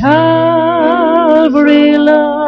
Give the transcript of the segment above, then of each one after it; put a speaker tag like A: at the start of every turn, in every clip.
A: Calvary love.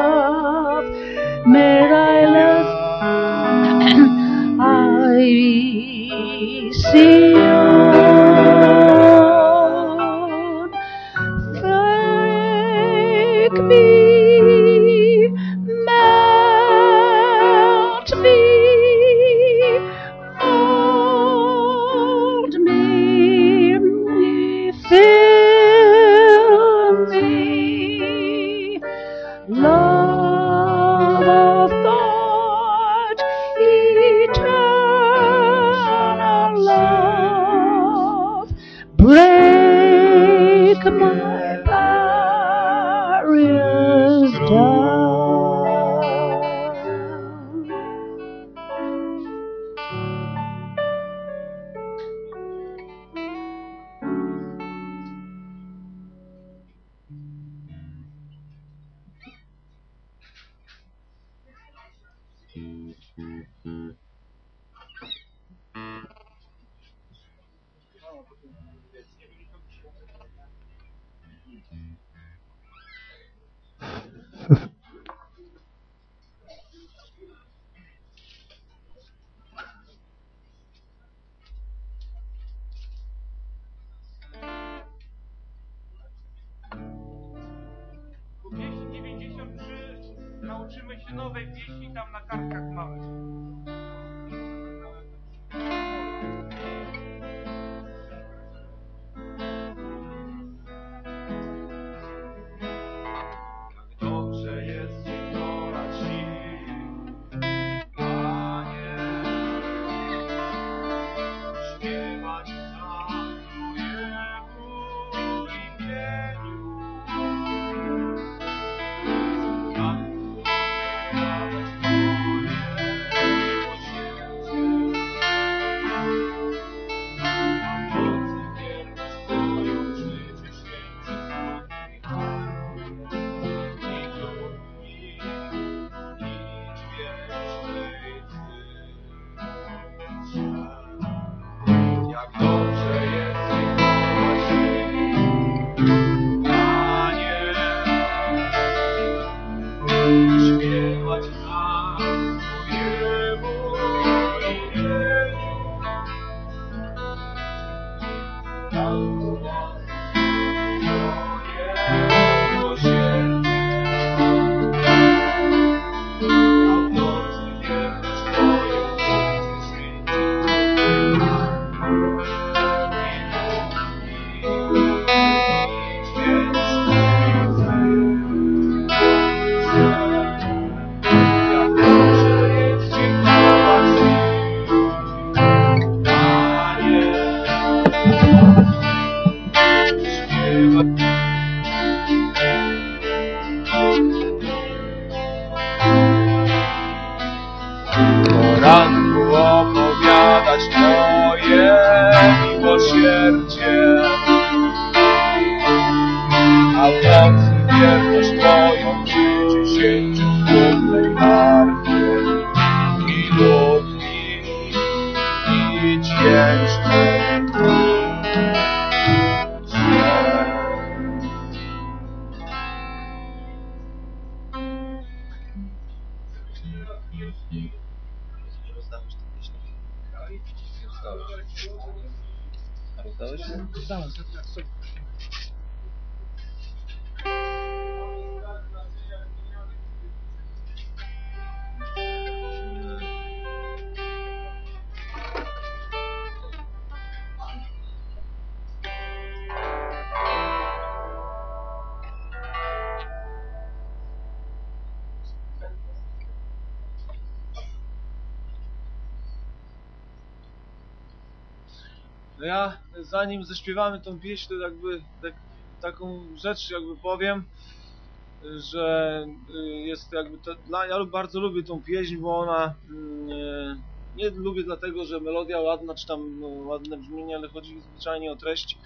B: Nauczymy się nowej pieśni, tam na kartkach
C: No ja, zanim zaśpiewamy tą pieśń, to jakby tak, taką rzecz jakby powiem, że y, jest jakby to, ja bardzo lubię tą pieśń, bo ona mm, nie lubię dlatego, że melodia ładna, czy tam no, ładne brzmienie, ale chodzi zwyczajnie o treść,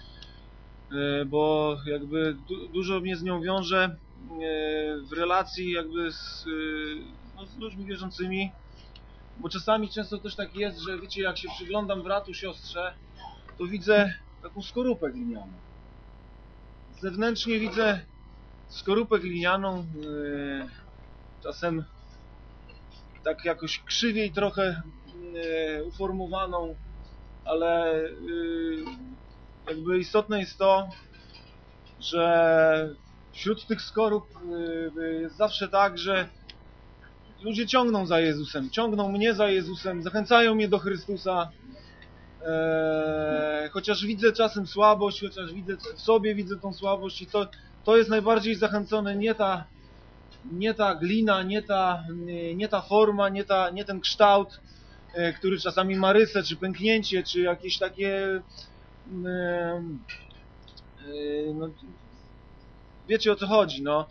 C: y, bo jakby du, dużo mnie z nią wiąże y, w relacji jakby z, y, no, z ludźmi wierzącymi, bo czasami często też tak jest, że wiecie, jak się przyglądam bratu, siostrze, to widzę taką skorupę glinianą. Zewnętrznie widzę skorupę glinianą, yy, czasem tak jakoś krzywiej trochę yy, uformowaną, ale yy, jakby istotne jest to, że wśród tych skorup jest zawsze tak, że ludzie ciągną za Jezusem, ciągną mnie za Jezusem, zachęcają mnie do Chrystusa, Eee, chociaż widzę czasem słabość, chociaż widzę w sobie widzę tą słabość i to, to jest najbardziej zachęcone nie ta, nie ta glina, nie ta, nie, nie ta forma, nie, ta, nie ten kształt, e, który czasami ma rysę, czy pęknięcie, czy jakieś takie mm, e, no, wiecie o co chodzi, no.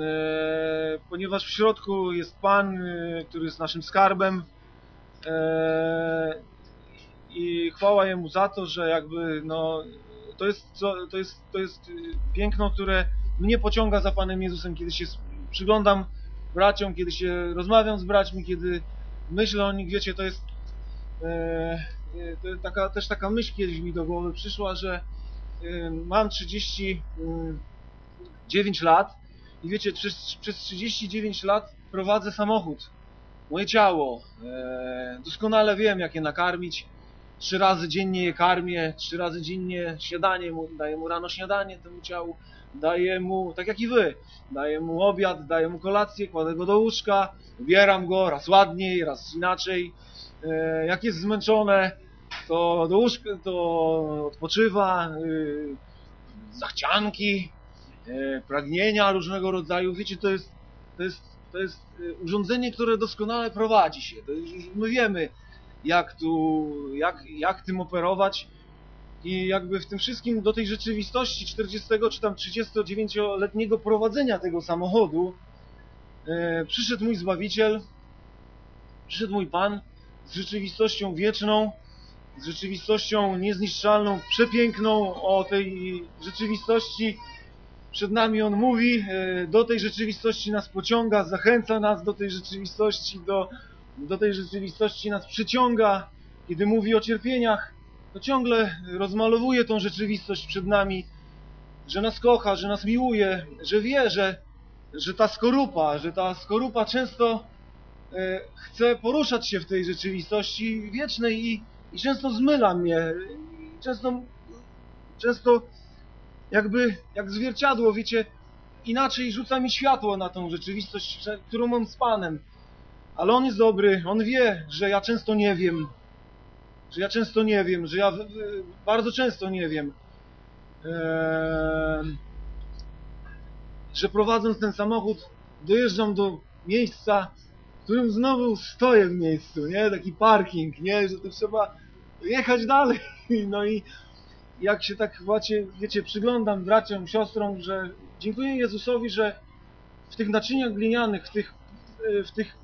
C: E, ponieważ w środku jest Pan, e, który jest naszym skarbem, e, i chwała Jemu za to, że jakby no to jest, to jest, to jest y, piękno, które mnie pociąga za Panem Jezusem, kiedy się przyglądam braciom, kiedy się rozmawiam z braćmi, kiedy myślę o nich, wiecie, to jest, e, e, to taka, też taka myśl kiedyś mi do głowy przyszła, że e, mam 39 lat i wiecie, przez, przez 39 lat prowadzę samochód, moje ciało, e, doskonale wiem, jak je nakarmić, trzy razy dziennie je karmię, trzy razy dziennie śniadanie mu, daję mu rano śniadanie temu ciału, daję mu, tak jak i wy, daję mu obiad, daję mu kolację, kładę go do łóżka, ubieram go raz ładniej, raz inaczej. E, jak jest zmęczone, to do łóżka, to odpoczywa, y, zachcianki, e, pragnienia różnego rodzaju. Wiecie, to jest, to jest, to jest y, urządzenie, które doskonale prowadzi się. My wiemy, jak tu, jak, jak tym operować i jakby w tym wszystkim do tej rzeczywistości 40 czy tam 39-letniego prowadzenia tego samochodu e, przyszedł mój Zbawiciel, przyszedł mój Pan z rzeczywistością wieczną, z rzeczywistością niezniszczalną, przepiękną o tej rzeczywistości. Przed nami On mówi, e, do tej rzeczywistości nas pociąga, zachęca nas do tej rzeczywistości, do, do tej rzeczywistości nas przyciąga, kiedy mówi o cierpieniach, to ciągle rozmalowuje tą rzeczywistość przed nami, że nas kocha, że nas miłuje, że wie, że, że ta skorupa, że ta skorupa często e, chce poruszać się w tej rzeczywistości wiecznej i, i często zmyla mnie, często, często jakby jak zwierciadło, wiecie, inaczej rzuca mi światło na tą rzeczywistość, którą mam z Panem. Ale On jest dobry, On wie, że ja często nie wiem, że ja często nie wiem, że ja bardzo często nie wiem, Eee, że prowadząc ten samochód dojeżdżam do miejsca, w którym znowu stoję w miejscu, nie? Taki parking, nie? Że to trzeba jechać dalej. No i jak się tak właśnie, wiecie, przyglądam braciom, siostrom, że dziękuję Jezusowi, że w tych naczyniach glinianych, w tych, w tych,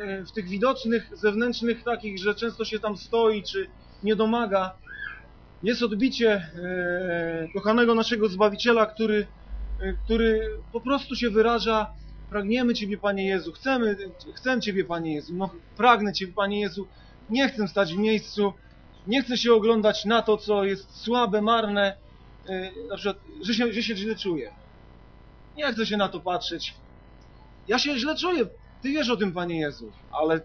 C: e, w tych widocznych, zewnętrznych takich, że często się tam stoi, czy nie domaga, jest odbicie e, kochanego naszego Zbawiciela, który, który po prostu się wyraża pragniemy Ciebie, Panie Jezu, chcemy, chcę Ciebie, Panie Jezu, no, pragnę Ciebie, Panie Jezu, nie chcę stać w miejscu, nie chcę się oglądać na to, co jest słabe, marne, na przykład, że się, że się źle czuję. Nie chcę się na to patrzeć. Ja się źle czuję, Ty wiesz o tym, Panie Jezu, ale,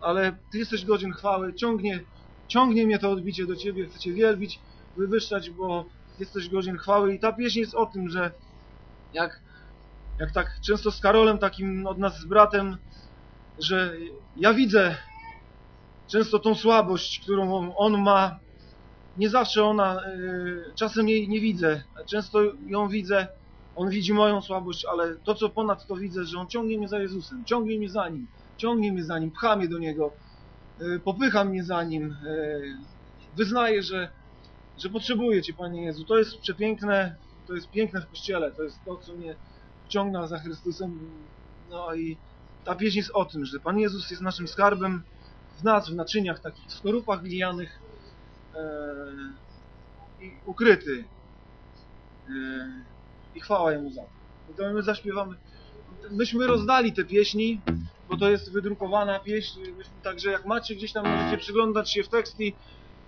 C: ale Ty jesteś godzien chwały, ciągnie, ciągnie mnie to odbicie do Ciebie, chcę Cię wielbić, wywyższać, bo jesteś godzien chwały. I ta pieśń jest o tym, że jak, jak tak często z Karolem, takim od nas z bratem, że ja widzę często tą słabość, którą on, ma. Nie zawsze ona, y, czasem jej nie widzę, często ją widzę, on widzi moją słabość, ale to co ponad to widzę, że on ciągnie mnie za Jezusem, ciągnie mnie za nim, ciągnie mnie za nim, pcha mnie do niego, y, popycha mnie za nim, y, wyznaje, że, że potrzebuję Cię, Panie Jezu. To jest przepiękne, to jest piękne w Kościele, to jest to, co mnie wciąga za Chrystusem. No i ta pieśń jest o tym, że Pan Jezus jest naszym skarbem w nas, w naczyniach takich, w skorupach glijanych e, i ukryty. I chwała Jemu za to. I to my zaśpiewamy. Myśmy rozdali te pieśni, bo to jest wydrukowana pieśń, myśmy, także jak macie gdzieś tam, możecie przyglądać się w tekst i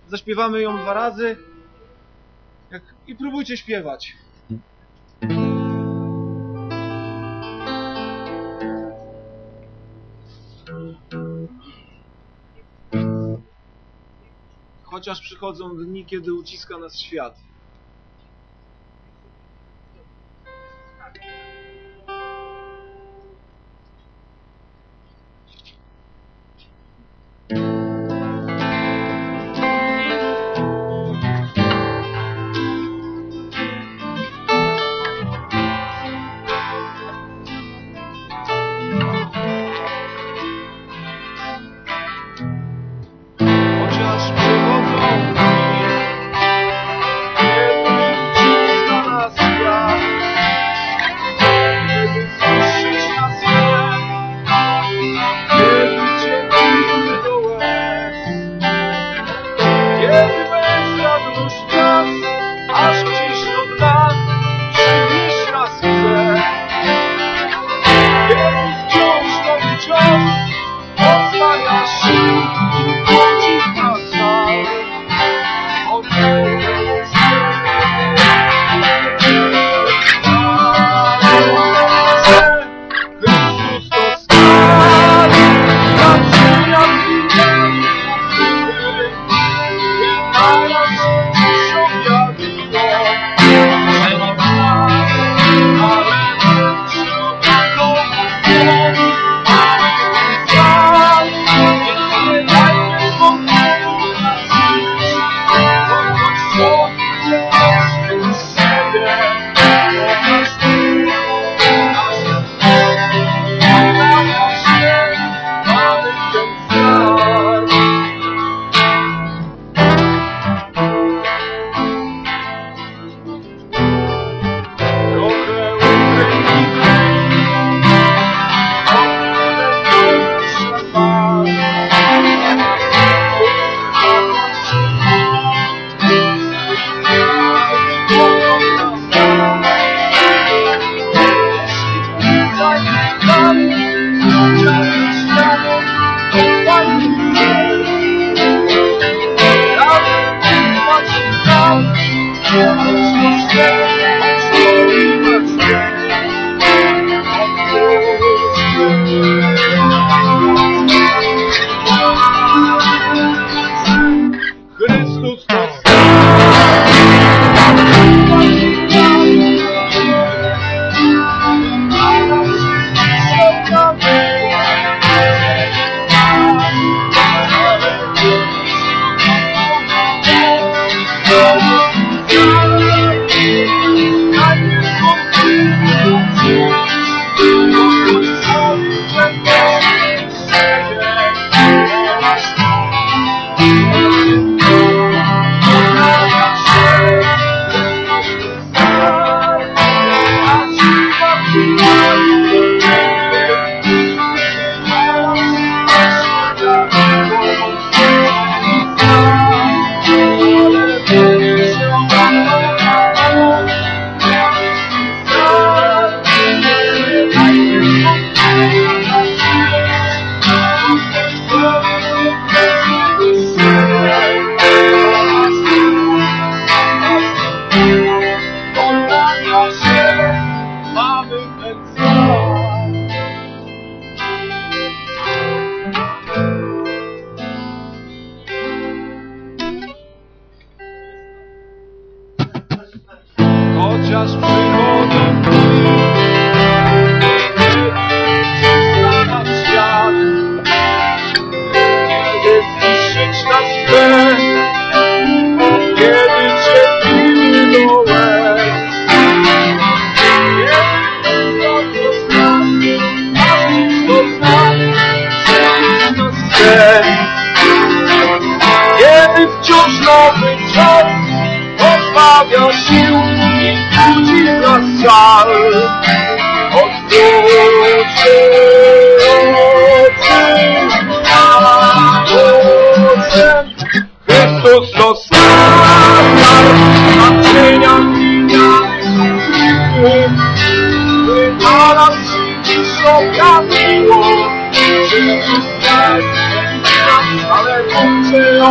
C: zaśpiewamy ją dwa razy. Jak, I próbujcie śpiewać. Chociaż przychodzą dni, kiedy uciska nas świat.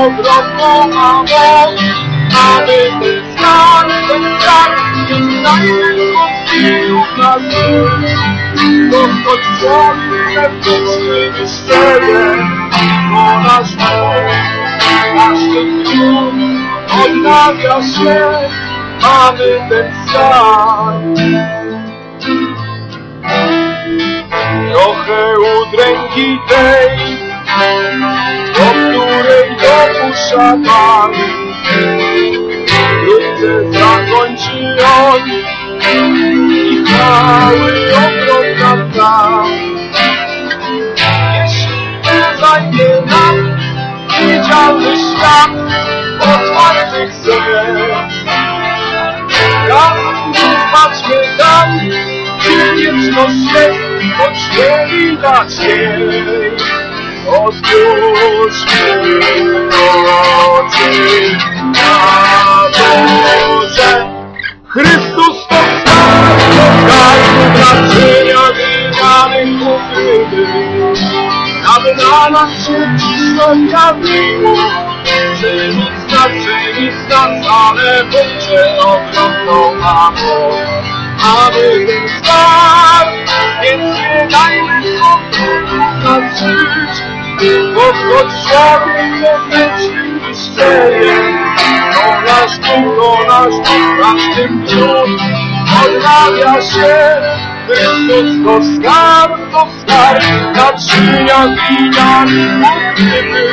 B: Ogromną mamą, mamy ten skarb, ten skarb, nie znajdę wątpliwych na dół. To choć człowiek zewnętrzny wyszczeje, to nasz dom, nasz ten dom odnawia się, mamy ten skarb. Trochę udręki tej, której dopuszcza Pan. Wkrótce zakończy on i chwały obron nam. Jeśli nie zajmie nam widzialny świat otwartych serc, razem zobaczmy tam, gdzie wieczność jest, choć nie widać jej. Otwórzmy oczy na Boże. Chrystus to skarb, to skarb naczynia wymianych ukryty. Aby na nas się dziś objawiło, że nic że nic nas, ale będzie ogromną mamą. Mamy ten skarb, więc nie dajmy sobie nas choć człowiek wewnętrzny wyszczeje, to nasz duch, to nasz duch w każdym dniu odnawia się. Chrystus to skarb, to skarb, naczynia glinianych ukryty,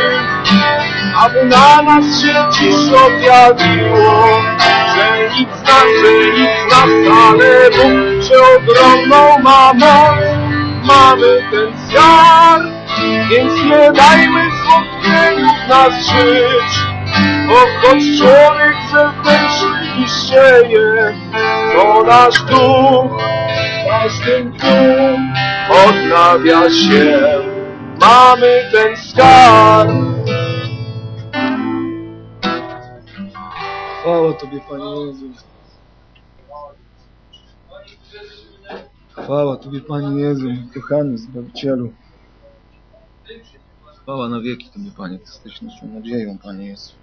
B: aby na nas się dziś objawiło, że nic nas, że nic nas, ale Bóg, że ogromną ma moc, mamy ten skarb, więc nie dajmy zwątpieniu w nas żyć, bo choć człowiek zewnętrzny niszczeje, to nasz duch każdym dniu odnawia się, mamy ten skarb. Chwała Tobie, Panie Jezu. Chwała Tobie, Panie Jezu, kochany Zbawicielu. Chwała na wieki Tobie, Panie, Ty jesteś naszą nadzieją, Panie Jezu.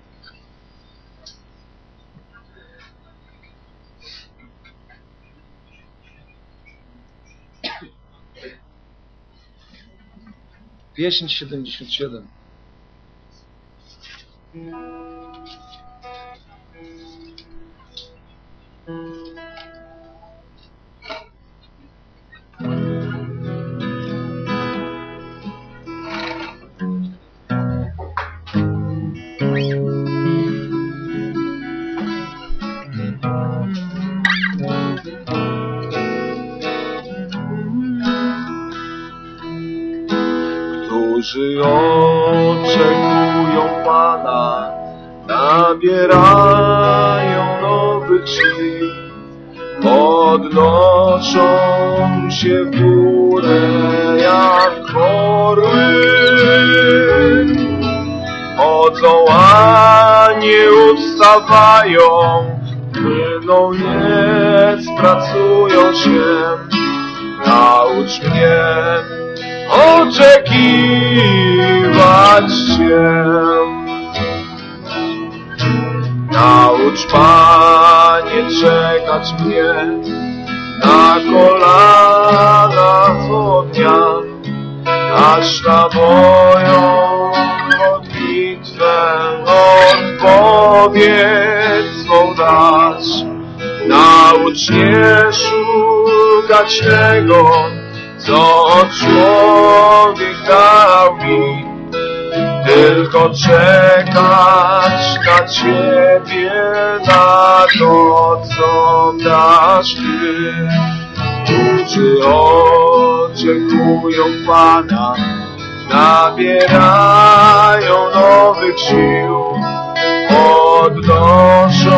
B: Pieśń 77. Którzy się w górę jak orły. Chodzą, a nie ustawają, płyną, nie spracują się. Naucz mnie oczekiwać Cię. Naucz Panie czekać mnie na kolana co dnia, aż na moją modlitwę odpowiedź swą dać. Na Naucz mnie szukać tego, co człowiek dał mi. Tylko czekać na Ciebie, na to, co dasz Ty. Którzy oczekują Pana, nabierają nowych sił, podnoszą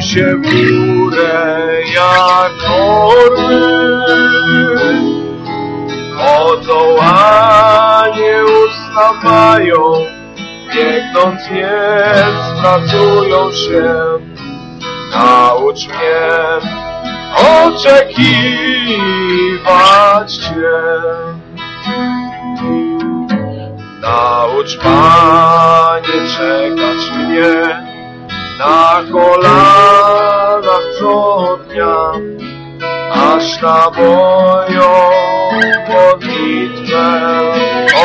B: się w górę jak orły. Oto usta mają, biegnąc nie spracują się. Naucz mnie oczekiwać Cię. Naucz Panie czekać mnie na kolanach co dnia, aż na moją modlitwę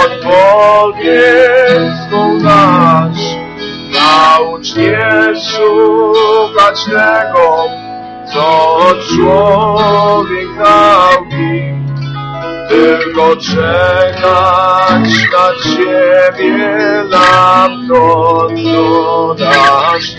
B: odpowiedź dasz. Naucz szukać tego, co człowiek mi. Tylko czekać na Ciebie, na to, co dasz.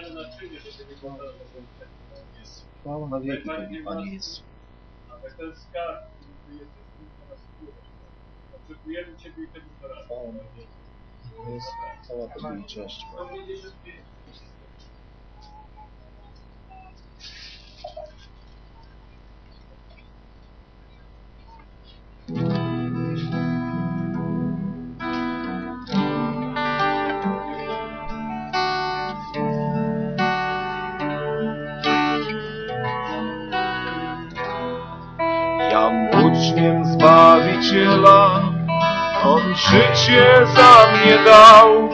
D: Nasze gliniane naczynie, żeby nie było
C: Jest chwała na wieki, Panie Jezu.
D: aby ten skarb, który Ty jesteś tylko na skórę. Oczekujemy Ciebie i tego doradztwa.
C: Chwała na wieki. Jest cała Tobie cześć. Panie.
B: Zbawiciela, On życie za mnie dał.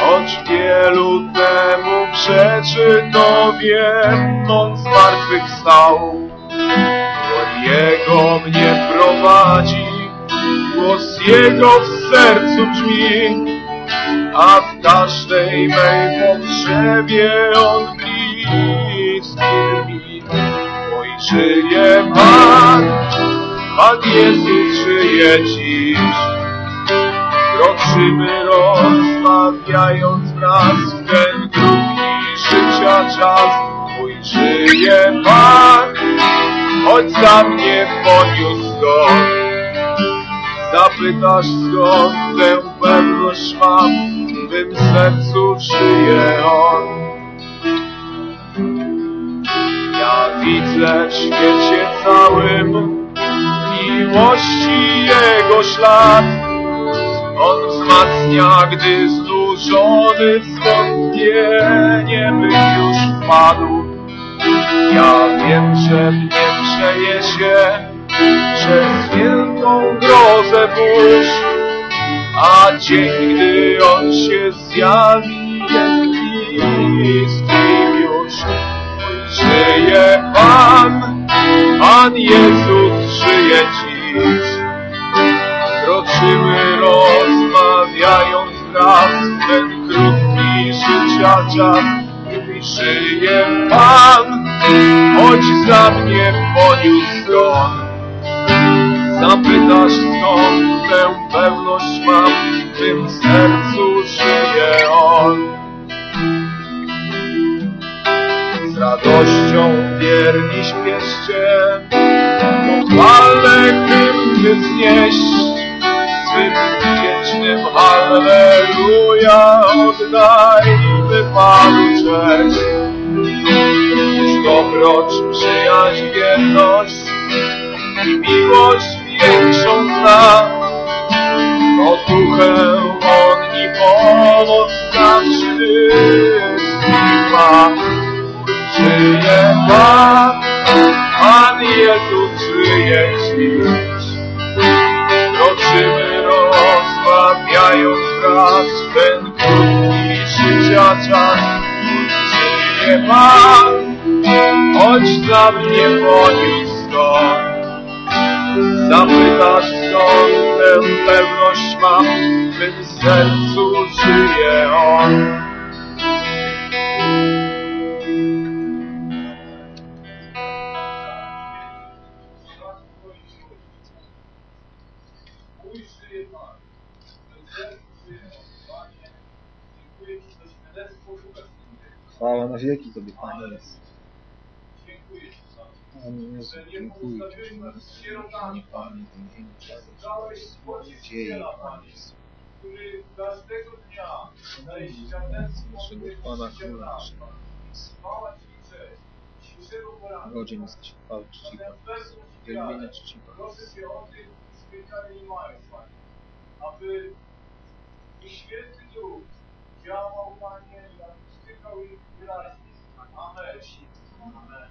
B: Choć wielu temu przeczy, to wiem, On zmartwychwstał. On Jego mnie prowadzi, głos Jego w sercu brzmi, a w każdej mej potrzebie On bliski mi. Mój żyje Pan, Pan Jezus żyje dziś. Kroczymy rozmawiając wraz w ten krótki życia czas. Mój żyje Pan, choć za mnie poniósł go. Zapytasz skąd tę pewność mam, w tym sercu żyje On. Ja widzę w świecie całym miłości Jego ślad. On wzmacnia, gdy znużony w zwątpienie bym już wpadł. Ja wiem, że mnie przeniesie przez wielką grozę burz, a dzień, gdy On się zjawi, jest bliskim już. Żyje Pan, Pan Jezus żyje. Kroczymy rozmawiając w ten krótki życia czas. Gdy żyje Pan, choć za mnie poniósł gon. Zapytasz skąd tę pewność mam, w tym sercu żyje On. Z radością wierni śpieszcie, lekkim nie znieść Swym wiecznym Alleluja oddajmy Panu cześć. Już dobroć, przyjaźń, wierność i miłość większą zna. Otuchę On i pomoc nam wszystkim Żyje Pan, tak?
D: Pan Jezus śnić. Kroczymy rozmawiając raz ten krótki życia czas. Żyje Pan, choć za mnie poniósł stąd. Zapytasz skąd tę pewność mam,
C: Chwała na wieki Tobie, Panie jest.
B: Ci to.
C: Panie Jezu, dziękuję Ci.
B: sierotami,
C: Panie, ten dzień czas
B: Dałeś Zbawiciela, Panie, świadectwo
C: Naszego Pana Króla, naszego
B: Chwała Ci i.
C: Godzien jesteś chwały czciwa, wielbienia czciwa.
B: Panie, aby ich święty duch działał, Panie, i aby stykał ich wyraźnie. Amen. Amen.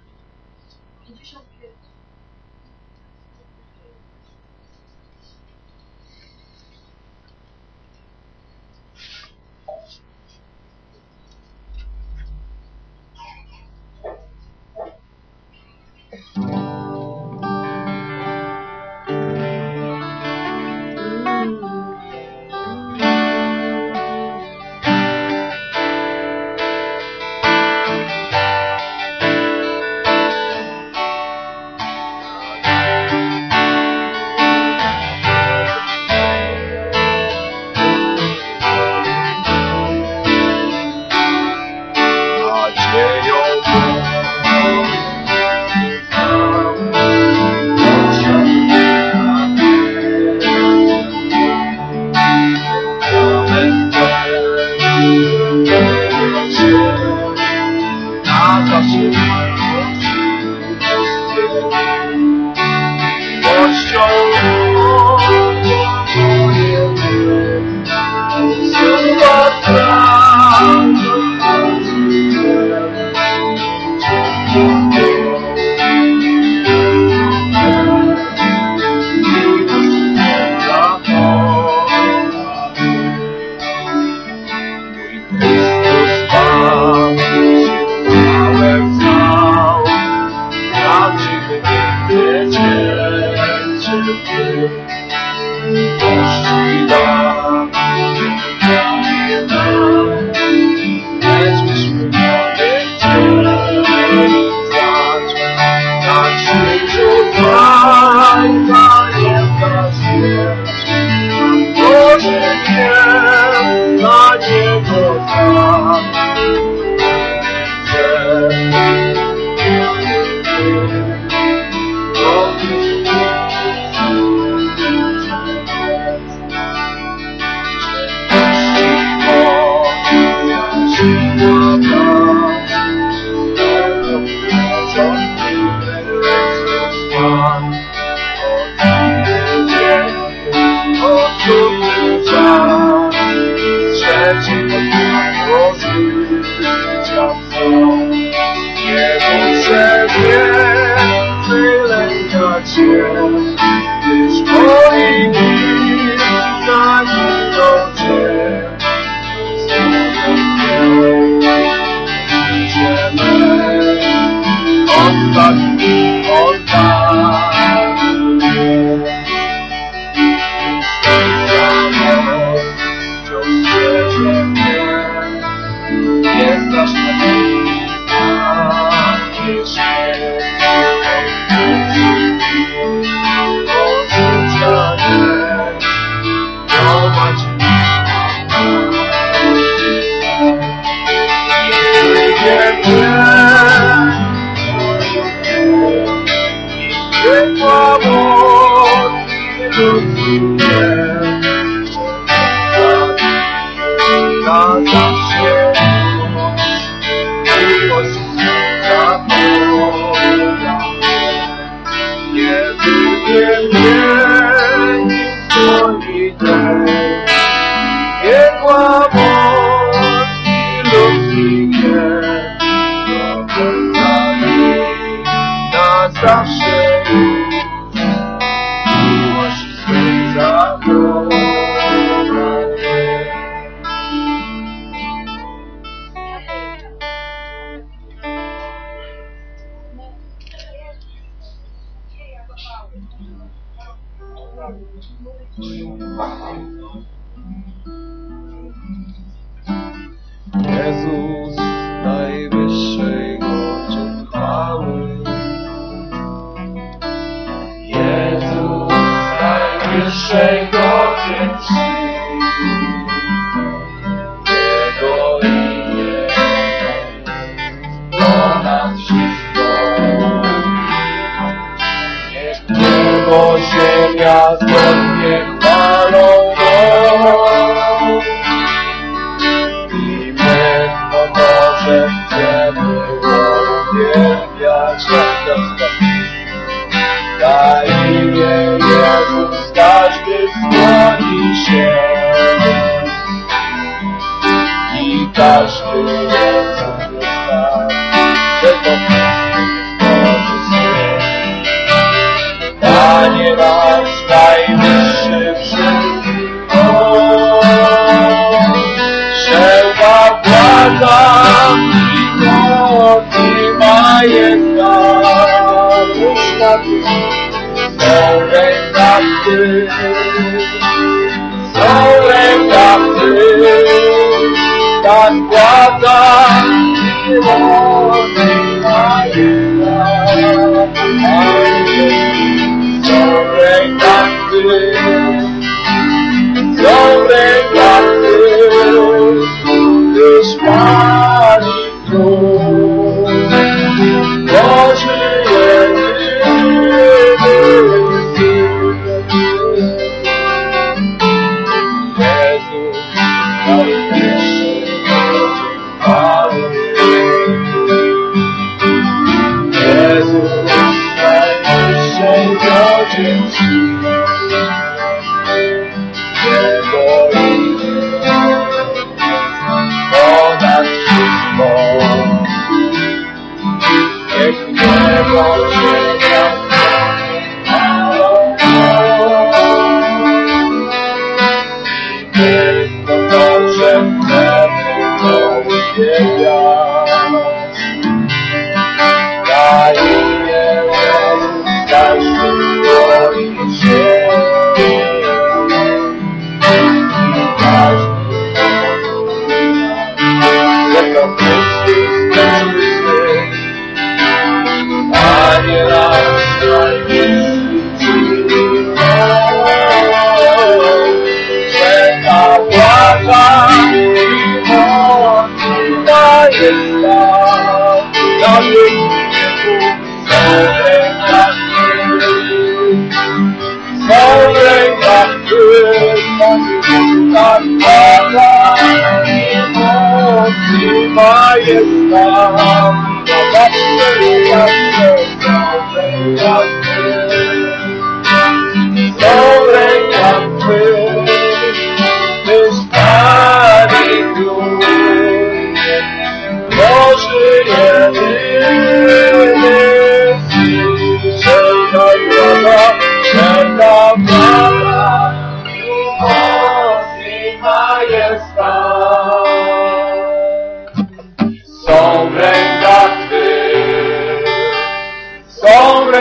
B: share.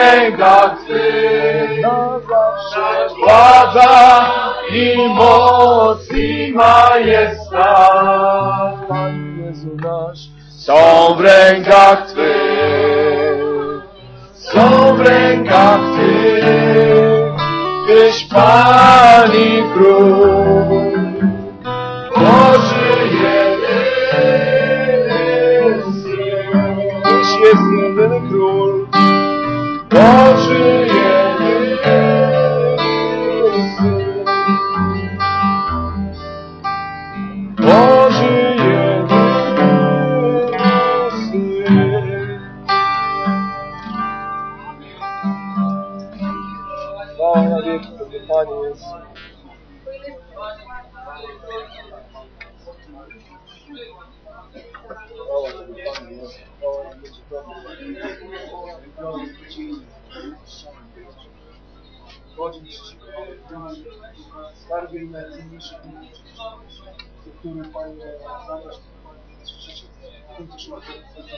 B: rękach Twych władza i moc i majestat. Są w rękach Twych, są w rękach Twych, Tyś Pan i Król.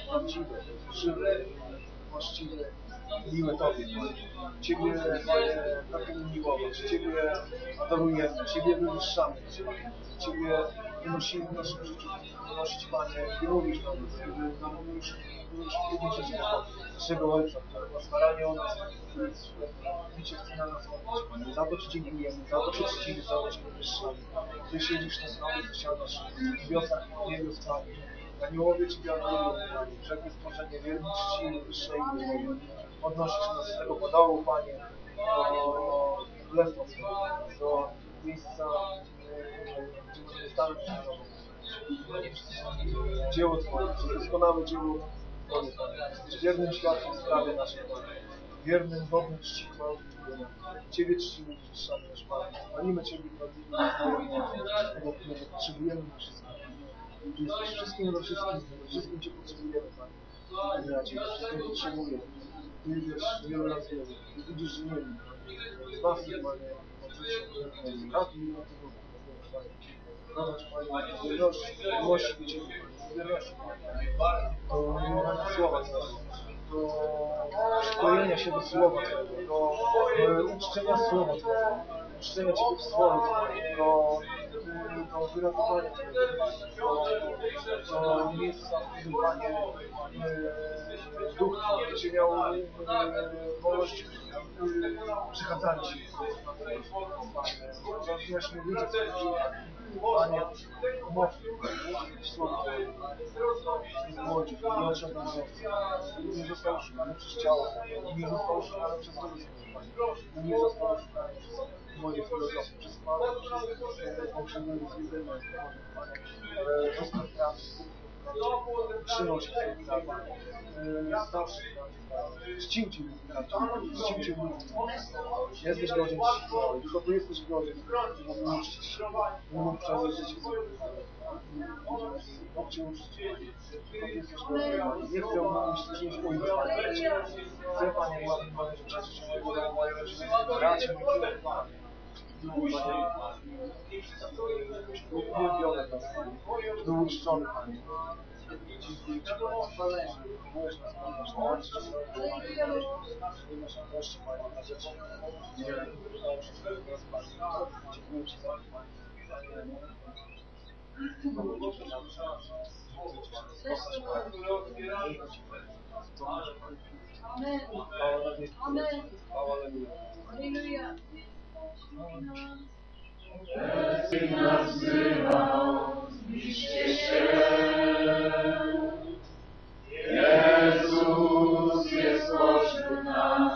B: prawdziwe, żywe,
C: właściwe, miłe Tobie. Ciebie pragniemy miłować, Ciebie adorujemy, Ciebie wywyższamy, Ciebie wynosimy w naszym życiu. Prosić Panie, Ty mówisz nam, kiedy nam mówisz, mówisz jedną rzecz jako naszego Ojca, który ma staranie o nas, który bicie chce na nas odbyć. Za to Ci dziękujemy, za to Ci czcimy, za to Ci wywyższamy. Ty siedzisz na samym, wysiadasz w niebiosach, w niebiosach. Aniołowie Ciebie adorują, Panie. Wszelkie stworzenie wierni czci wyższe imię. Podnosisz nas z tego podołu, Panie, do królestwa do miejsca, gdzie możemy stanąć przed Tobą. Dzieło Twoje, doskonałe dzieło Twoje, Panie. Wiernym świadkiem w sprawie naszej, Panie. Wiernym, godnym czci chwały. Ciebie czcimy i wywyższamy nasz Panie. Chwalimy Ciebie którego potrzebujemy na wszystkim. Wszystkim we wszystkim, we wszystkim Cię potrzebujemy, Panie. Ja Cię wszystkim potrzebuję. Ty wiesz, wiele razy wiele. Ty widzisz, nie wiem. Zbaw mnie, Panie, ratuj od tego. Prowadź, Panie, do miłości do Ciebie, wierności, Panie. Do miłowania Słowa Twojego, do szkolenia się do Słowa Twojego, do e, uczczenia Słowa Twojego, uczczenia Ciebie w Słowie Twoim, do, do wyratowania Twojego, do, do miejsca, w którym, Panie, e, Duch będzie miał wolność przechadzania się. Panie, rozjaśnij ludzie, Panie, umocnij w Słowie Twoim, młodzi, nie nie został oszukany przez ciało, nie został oszukany przez Panie. nie został oszukany przez moje filozofie, przez Pana, przez fałszywe zwiedzenia, Został prawdy, trzymał się Twoich Panie. E, się prawdy, czcił Cię czcił Cię. Jesteś godzien chwały, tylko Ty jesteś godzien, żeby mógł czcić, nie mógł przeżyć Cię Ty jesteś godzien. Nie chcę mówić czymś ujść, Panie. Chcę, Panie, ładnie Panie, że cieszę się mojego moje rodziny, Panie. Był uwielbiony nas, Panie. Był uczczony, Panie. Byłeś nas, to, Panie.
B: Hallelujah.
E: Jezus jest pośród nas,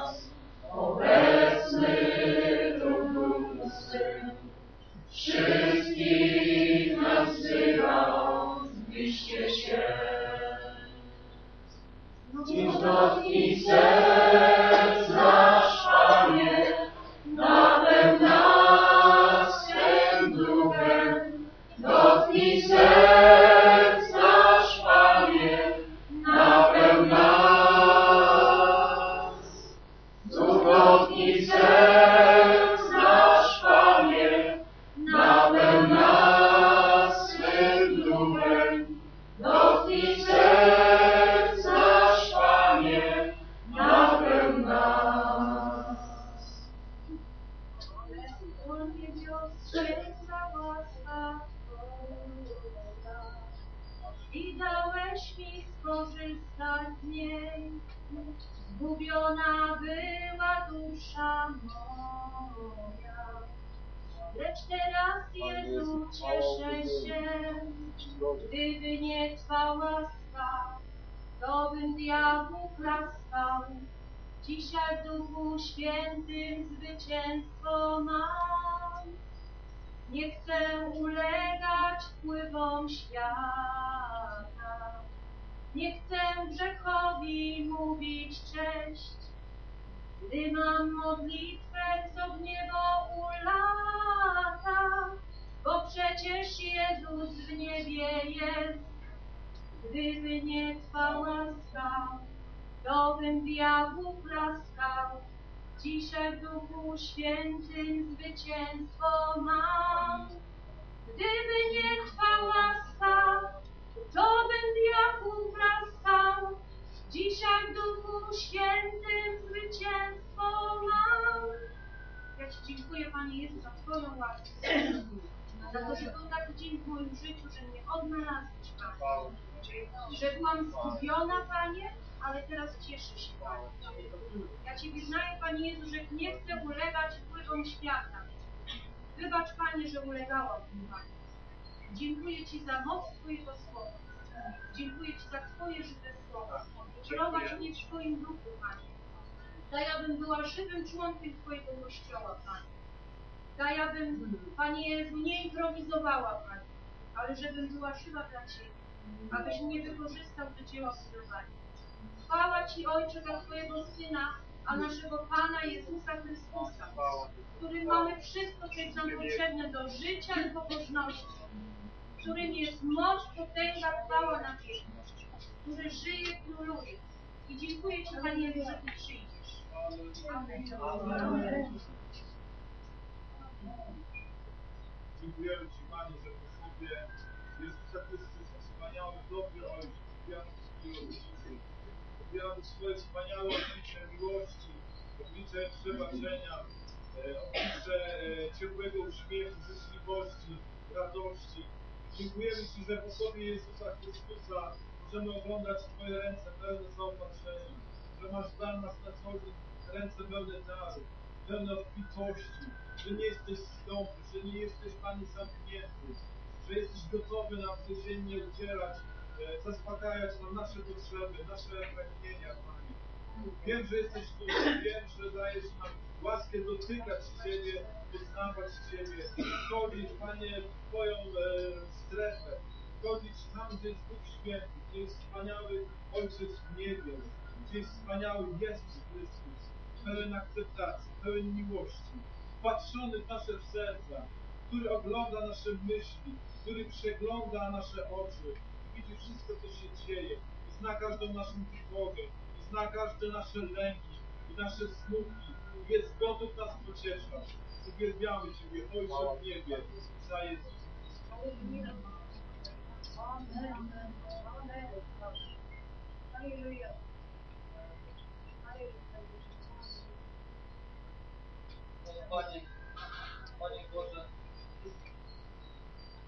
B: chcę grzechowi mówić cześć. Gdy mam modlitwę, co w niebo ulata, bo przecież Jezus w niebie jest. Gdyby nie Twa łaska, to bym diabłu klaskał. Dzisiaj w Duchu Świętym zwycięstwo mam. Gdyby nie Twa łaska, to bym diabłu klaskał.
E: Dzisiaj w Duchu Świętym zwycięstwo mam. Ja Ci dziękuję, Panie Jezu, za Twoją łaskę. Za to, że był taki dzień w moim życiu, że mnie odnalazłeś, Panie. Że byłam zgubiona, Panie, ale teraz cieszę się, Panie. Ja Ci wyznaję, Panie Jezu, że nie chcę ulegać wpływom świata. Wybacz, Panie, że ulegałam Panie. Dziękuję Ci za moc Twojego słowa. Dziękuję Ci za Twoje żywe słowo. Prowadź mnie w Twoim duchu, Panie. Daj, abym była żywym członkiem Twojego Kościoła, Panie. Daj, abym, Panie Jezu, nie improwizowała, Panie, ale żebym była żywa dla Ciebie, abyś mnie wykorzystał do dzieła budowania. Chwała Ci, Ojcze, za Twojego Syna, a naszego Pana Jezusa Chrystusa, w którym mamy wszystko, co jest nam potrzebne do życia i pobożności, w którym jest moc, potęga, chwała na wieczność, który żyje, króluje. I dziękuję Ci, Panie Jezu, że Ty przyjdziesz. Amen.
D: Dziękujemy Ci, Panie, że w sobie Jezusa Chrystusa, wspaniały, dobry Ojciec, odbijamy swoje oblicze, odbijamy swoje wspaniałe oblicze miłości, oblicze przebaczenia, e, oblicze e, ciepłego uśmiechu, życzliwości, radości. Dziękujemy Ci, że w osobie Jezusa Chrystusa możemy oglądać Twoje ręce pełne zaopatrzenia, że masz dla nas na co dzień ręce pełne daru, pełne obfitości, że nie jesteś skąpy, że nie jesteś Pani zamknięty, że jesteś gotowy nam codziennie udzielać, e, zaspokajać nam nasze potrzeby, nasze pragnienia, Panie. Wiem, że jesteś tu, wiem, że dajesz nam łaskę dotykać Ciebie, poznawać Ciebie, wchodzić, Panie, w Twoją e, strefę, wchodzić tam, gdzie jest Bóg Święty, gdzie jest wspaniały Ojciec w niebie, gdzie jest wspaniały Jezus Chrystus, pełen akceptacji, pełen miłości, wpatrzony w nasze serca, który ogląda nasze myśli, który przegląda nasze oczy. Widzi wszystko, co się dzieje, zna każdą naszą trwogę, zna każde nasze lęki i nasze smuki, i jest gotów nas pocieszać. Uwielbiamy Ciebie, Ojcze w niebie, za Jezus.
F: Panie, Panie Boże,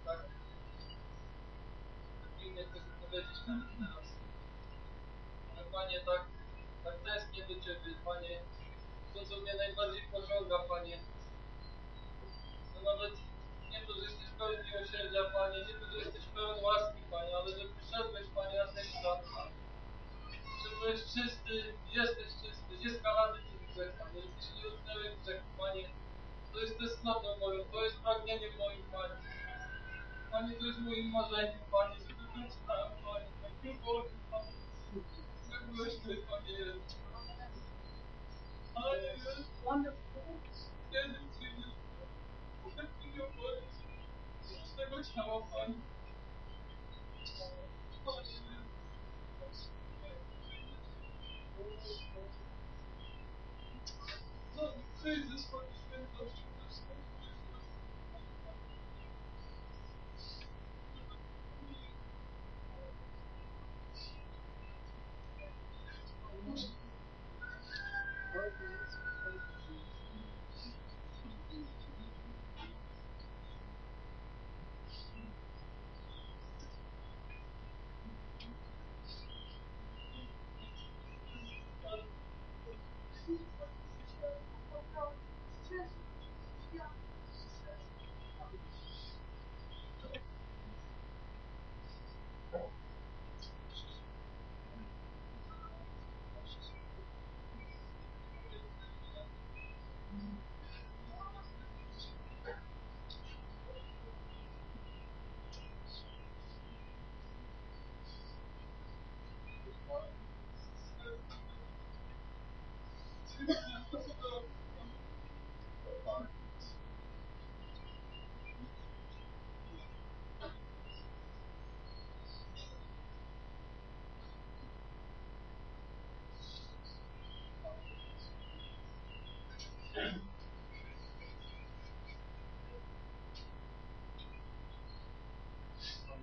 F: tak pięknie chcę powiedzieć na teraz. Ale Panie, tak, tak tęsknię do Ciebie, Panie. To, co mnie najbardziej pociąga, Panie, to nawet nie to, że jesteś pełen miłosierdzia, Panie, nie to, że jesteś pełen łaski, Panie, ale że przyszedłeś, Panie, na ten świat. Że byłeś czysty, jesteś czysty, nie skalany tym grzechem, że jesteś nieutknęły grzech, Panie. To jest tęsknotą moją, to jest pragnieniem moim, Panie. Panie, to jest moim marzeniem, Panie, żeby być tam, Panie, tak powoli, Panie. Jak byłeś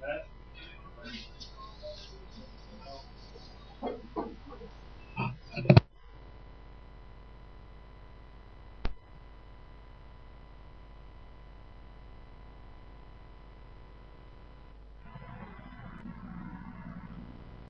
F: that